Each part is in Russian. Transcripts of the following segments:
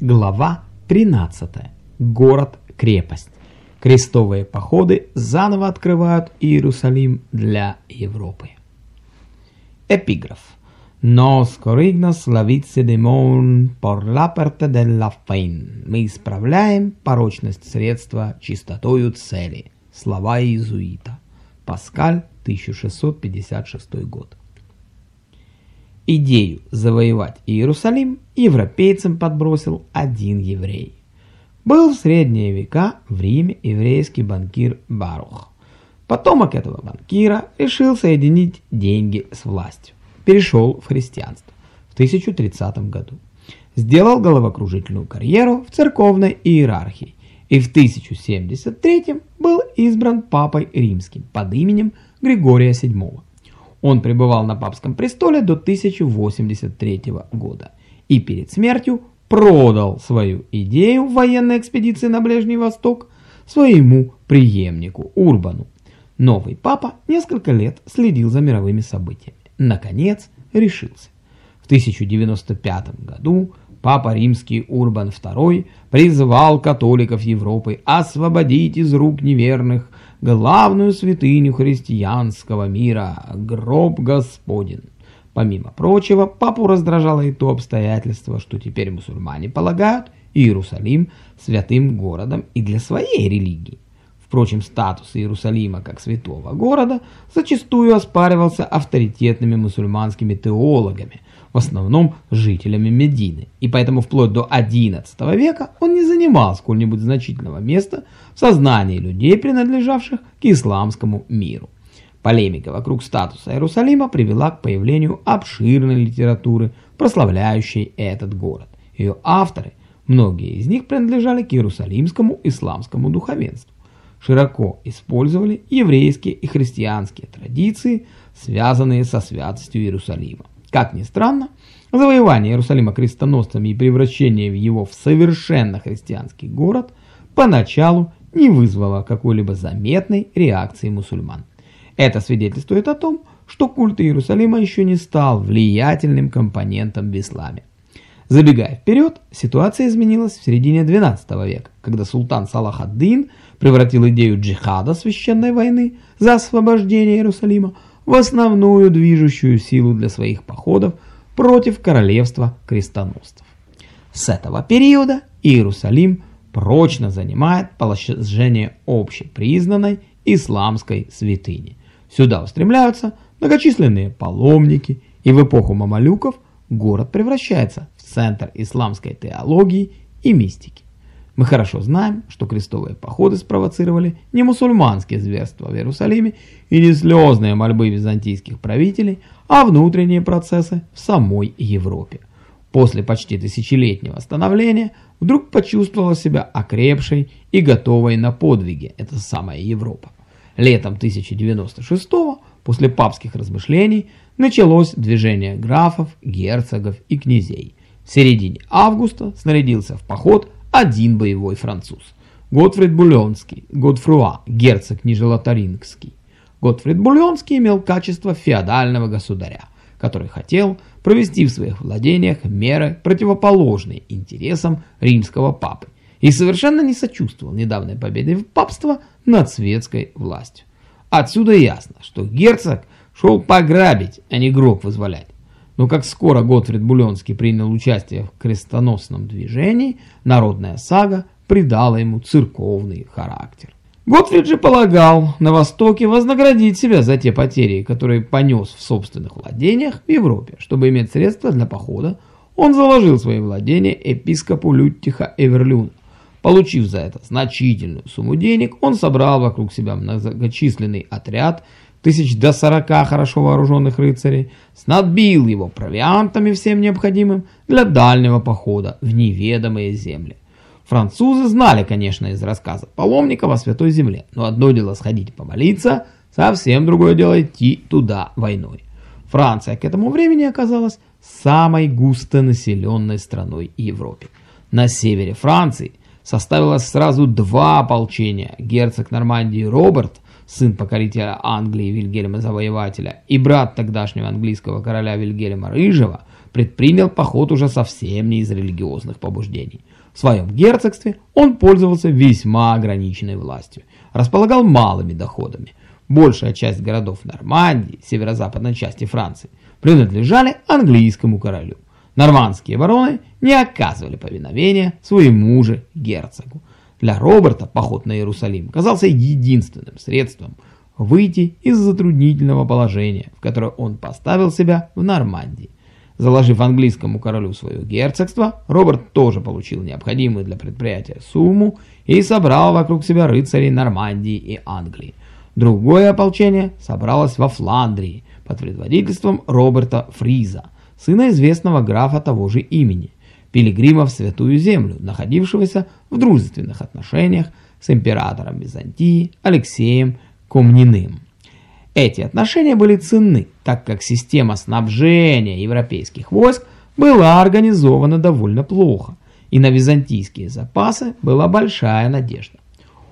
Глава 13. Город-крепость. Крестовые походы заново открывают Иерусалим для Европы. Эпиграф. Nos corrignos la vice demon por la parte de la fin. Мы исправляем порочность средства чистотою цели. Слова иезуита. Паскаль, 1656 год. Идею завоевать Иерусалим европейцам подбросил один еврей. Был в средние века в Риме еврейский банкир Барух. Потомок этого банкира решил соединить деньги с властью. Перешел в христианство в 1030 году. Сделал головокружительную карьеру в церковной иерархии и в 1073 был избран папой римским под именем Григория VII. Он пребывал на папском престоле до 1083 года и перед смертью продал свою идею военной экспедиции на Ближний Восток своему преемнику Урбану. Новый папа несколько лет следил за мировыми событиями. Наконец решился. В 1095 году папа римский Урбан II призвал католиков Европы освободить из рук неверных главную святыню христианского мира – гроб Господен. Помимо прочего, папу раздражало и то обстоятельство, что теперь мусульмане полагают Иерусалим святым городом и для своей религии. Впрочем, статус Иерусалима как святого города зачастую оспаривался авторитетными мусульманскими теологами, в основном жителями Медины, и поэтому вплоть до XI века он не занимал сколь-нибудь значительного места в сознании людей, принадлежавших к исламскому миру. Полемика вокруг статуса Иерусалима привела к появлению обширной литературы, прославляющей этот город. Ее авторы, многие из них принадлежали к иерусалимскому исламскому духовенству. Широко использовали еврейские и христианские традиции, связанные со святостью Иерусалима. Как ни странно, завоевание Иерусалима крестоносцами и превращение его в совершенно христианский город поначалу не вызвало какой-либо заметной реакции мусульман. Это свидетельствует о том, что культ Иерусалима еще не стал влиятельным компонентом в исламе. Забегая вперед, ситуация изменилась в середине XII века, когда султан Салах ад-Дин превратил идею джихада священной войны за освобождение Иерусалима в основную движущую силу для своих походов против королевства крестоносцев. С этого периода Иерусалим прочно занимает положение общепризнанной исламской святыни. Сюда устремляются многочисленные паломники, и в эпоху мамалюков город превращается в центр исламской теологии и мистики. Мы хорошо знаем, что крестовые походы спровоцировали не мусульманские зверства в Иерусалиме и не слезные мольбы византийских правителей, а внутренние процессы в самой Европе. После почти тысячелетнего становления вдруг почувствовала себя окрепшей и готовой на подвиги, это самая Европа. Летом 1096 после папских размышлений, началось движение графов, герцогов и князей. В середине августа снарядился в поход один боевой француз. Готфрид Булонский, Готфруа, герцог Нижелотарингский. Готфрид Булонский имел качество феодального государя, который хотел провести в своих владениях меры, противоположные интересам римского папы, и совершенно не сочувствовал недавней победе папства над светской властью. Отсюда ясно, что герцог шел пограбить, а не гроб вызволять. Но как скоро Готфрид Буленский принял участие в крестоносном движении, народная сага придала ему церковный характер. Готфрид же полагал на Востоке вознаградить себя за те потери, которые понес в собственных владениях в Европе. Чтобы иметь средства для похода, он заложил свои владения епископу Люттиха Эверлюна. Получив за это значительную сумму денег, он собрал вокруг себя многочисленный отряд тысяч до сорока хорошо вооруженных рыцарей, снабдил его провиантами всем необходимым для дальнего похода в неведомые земли. Французы знали, конечно, из рассказа паломников о Святой Земле, но одно дело сходить помолиться, совсем другое дело идти туда войной. Франция к этому времени оказалась самой густонаселенной страной Европы. На севере Франции составилось сразу два ополчения. Герцог Нормандии Роберт сын покорителя Англии Вильгельма Завоевателя и брат тогдашнего английского короля Вильгельма Рыжего, предпринял поход уже совсем не из религиозных побуждений. В своем герцогстве он пользовался весьма ограниченной властью, располагал малыми доходами. Большая часть городов Нормандии, северо-западной части Франции, принадлежали английскому королю. Нормандские бароны не оказывали повиновения своему же герцогу. Для Роберта поход на Иерусалим казался единственным средством выйти из затруднительного положения, в которое он поставил себя в Нормандии. Заложив английскому королю свое герцогство, Роберт тоже получил необходимую для предприятия сумму и собрал вокруг себя рыцарей Нормандии и Англии. Другое ополчение собралось во Фландрии под предводительством Роберта Фриза, сына известного графа того же имени, пилигрима в Святую Землю, находившегося в дружественных отношениях с императором Византии Алексеем Комниным. Эти отношения были ценны, так как система снабжения европейских войск была организована довольно плохо, и на византийские запасы была большая надежда.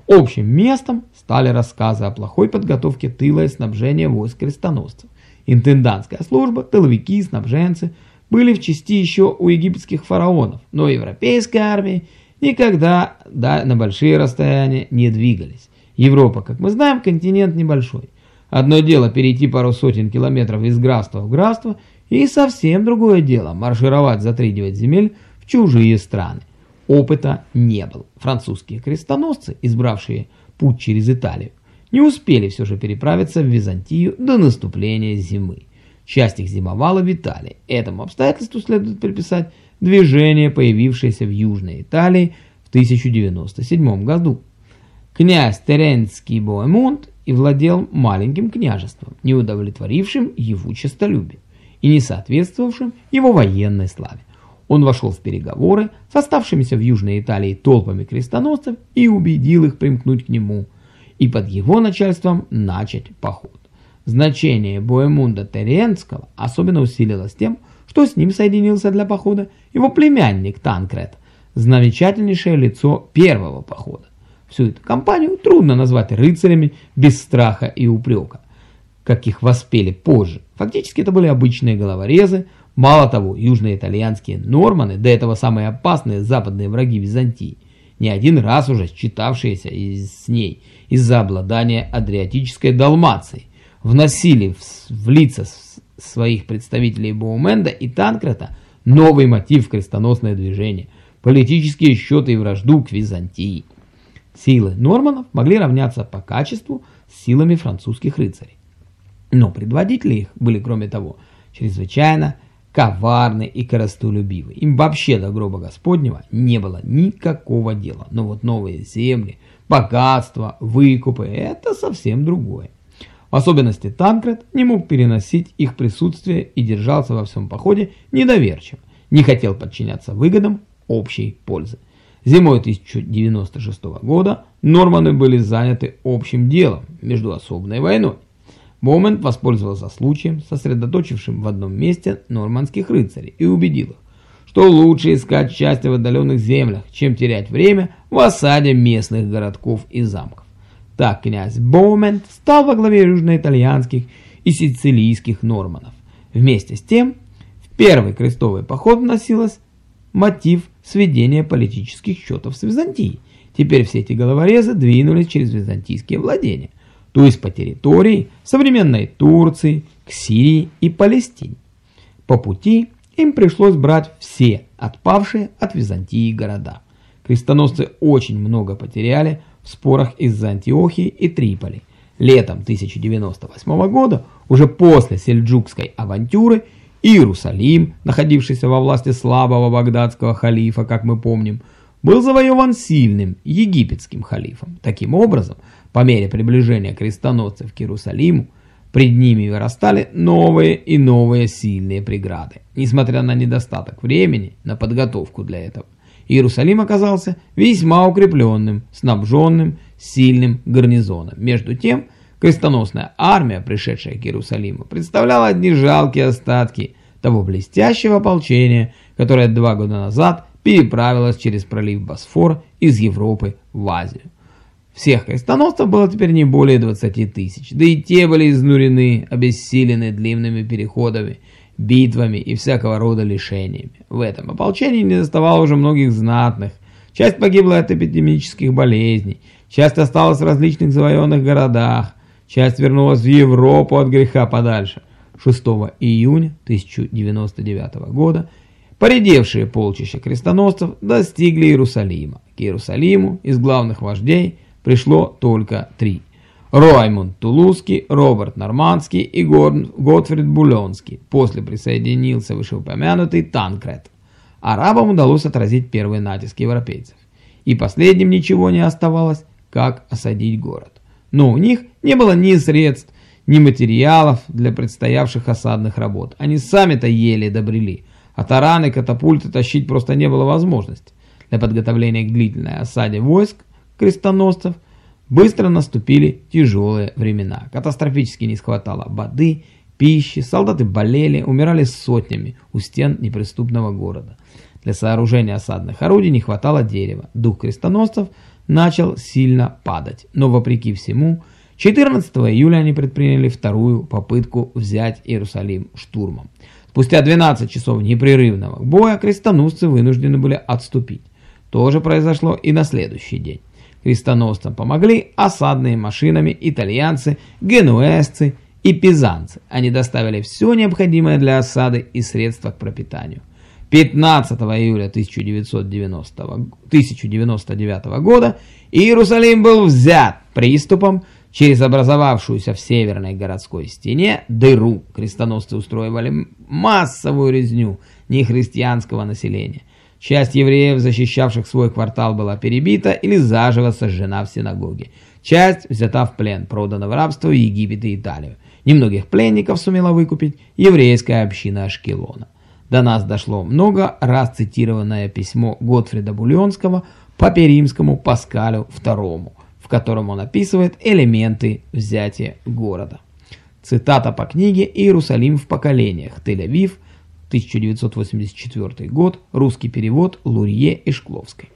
Общим местом стали рассказы о плохой подготовке тыла и снабжения войск крестоносцев. Интендантская служба, тыловики, снабженцы были в части еще у египетских фараонов, но европейские армии никогда да, на большие расстояния не двигались. Европа, как мы знаем, континент небольшой. Одно дело перейти пару сотен километров из графства в графство, и совсем другое дело маршировать за 3-9 земель в чужие страны. Опыта не было. Французские крестоносцы, избравшие путь через Италию, не успели все же переправиться в Византию до наступления зимы. Часть их зимовала в Италии. Этому обстоятельству следует приписать движение, появившееся в Южной Италии в 1097 году. Князь Теренский Боэмунд и владел маленьким княжеством, не удовлетворившим его честолюбие и не соответствовавшим его военной славе. Он вошел в переговоры с оставшимися в Южной Италии толпами крестоносцев и убедил их примкнуть к нему, и под его начальством начать поход. Значение Боемунда Теренского особенно усилилось тем, что с ним соединился для похода его племянник Танкред, замечательнейшее лицо первого похода. Всю эту компанию трудно назвать рыцарями без страха и упрека, как их воспели позже. Фактически это были обычные головорезы, Мало того, южноитальянские норманы, до этого самые опасные западные враги Византии, не один раз уже считавшиеся с ней из-за обладания Адриатической Далмацией, вносили в, в лица своих представителей Боуменда и Танкрета новый мотив в крестоносное движение, политические счеты и вражду к Византии. Силы норманов могли равняться по качеству с силами французских рыцарей. Но предводители их были, кроме того, чрезвычайно коварны и коростолюбивы. Им вообще до гроба Господнего не было никакого дела. Но вот новые земли, богатство, выкупы – это совсем другое. В особенности Танкред не мог переносить их присутствие и держался во всем походе недоверчиво, не хотел подчиняться выгодам общей пользы. Зимой 1096 года норманы были заняты общим делом, между особной войной. Момент воспользовался случаем, сосредоточившим в одном месте нормандских рыцарей, и убедил их, что лучше искать счастье в отдаленных землях, чем терять время в осаде местных городков и замков. Так князь Боумент стал во главе южноитальянских и сицилийских норманов. Вместе с тем, в первый крестовый поход вносилось мотив сведения политических счетов с Византией. Теперь все эти головорезы двинулись через византийские владения – то есть по территории современной Турции, к Сирии и Палестине. По пути им пришлось брать все отпавшие от Византии города. Крестоносцы очень много потеряли в спорах из-за Антиохии и Триполи. Летом 1098 года, уже после сельджукской авантюры, Иерусалим, находившийся во власти слабого багдадского халифа, как мы помним, был завоеван сильным египетским халифом. Таким образом, по мере приближения крестоносцев к Иерусалиму, пред ними вырастали новые и новые сильные преграды. Несмотря на недостаток времени на подготовку для этого, Иерусалим оказался весьма укрепленным, снабженным, сильным гарнизоном. Между тем, крестоносная армия, пришедшая к Иерусалиму, представляла одни жалкие остатки того блестящего ополчения, которое два года назад переправилось через пролив Босфор из Европы в Азию. Всех крестоносцев было теперь не более 20 тысяч, да и те были изнурены, обессилены длинными переходами битвами и всякого рода лишениями. В этом ополчении не доставало уже многих знатных, часть погибла от эпидемических болезней, часть осталась в различных завоеванных городах, часть вернулась в Европу от греха подальше. 6 июня 1099 года поредевшие полчища крестоносцев достигли Иерусалима. К Иерусалиму из главных вождей пришло только три – Роймунд Тулузский, Роберт Нормандский и Готфрид Буленский. После присоединился вышеупомянутый Танкред. Арабам удалось отразить первый натиск европейцев. И последним ничего не оставалось, как осадить город. Но у них не было ни средств, ни материалов для предстоявших осадных работ. Они сами-то еле добрели, а тараны, катапульты тащить просто не было возможности. Для подготовления к длительной осаде войск крестоносцев Быстро наступили тяжелые времена. Катастрофически не схватало воды, пищи, солдаты болели, умирали сотнями у стен неприступного города. Для сооружения осадных орудий не хватало дерева. Дух крестоносцев начал сильно падать. Но вопреки всему, 14 июля они предприняли вторую попытку взять Иерусалим штурмом. Спустя 12 часов непрерывного боя крестоносцы вынуждены были отступить. То же произошло и на следующий день. Крестоносцам помогли осадные машинами итальянцы, генуэзцы и пизанцы. Они доставили все необходимое для осады и средства к пропитанию. 15 июля 1990, 1099 года Иерусалим был взят приступом через образовавшуюся в северной городской стене дыру. Крестоносцы устроивали массовую резню нехристианского населения – Часть евреев, защищавших свой квартал, была перебита или заживо сожжена в синагоге. Часть взята в плен, продана в рабство в Египет и Италию. Немногих пленников сумела выкупить еврейская община Ашкелона. До нас дошло много раз цитированное письмо Готфрида Бульонского папе римскому Паскалю II, в котором он описывает элементы взятия города. Цитата по книге «Иерусалим в поколениях. Тель-Авив. 1984 год, русский перевод Лурье и Шкловской.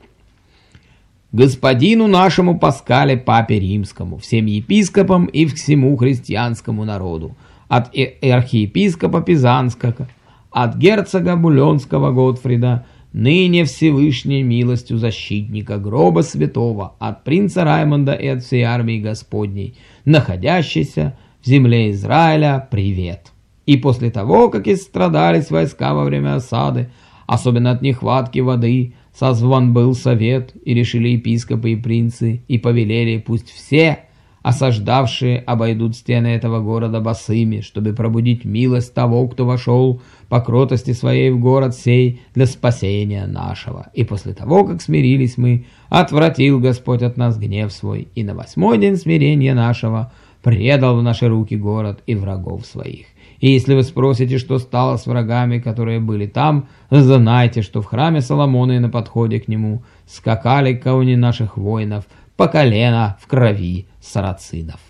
Господину нашему Паскале Папе Римскому, всем епископам и всему христианскому народу, от архиепископа Пизанского, от герцога Буленского Готфрида, ныне Всевышней милостью защитника гроба святого, от принца Раймонда и от всей армии Господней, находящейся в земле Израиля, привет. И после того, как истрадались войска во время осады, особенно от нехватки воды, созван был совет, и решили епископы и принцы, и повелели, пусть все, осаждавшие, обойдут стены этого города босыми, чтобы пробудить милость того, кто вошел по кротости своей в город сей для спасения нашего. И после того, как смирились мы, отвратил Господь от нас гнев свой, и на восьмой день смирения нашего предал в наши руки город и врагов своих. И если вы спросите, что стало с врагами, которые были там, знайте, что в храме Соломона и на подходе к нему скакали кони наших воинов по колено в крови сарацинов.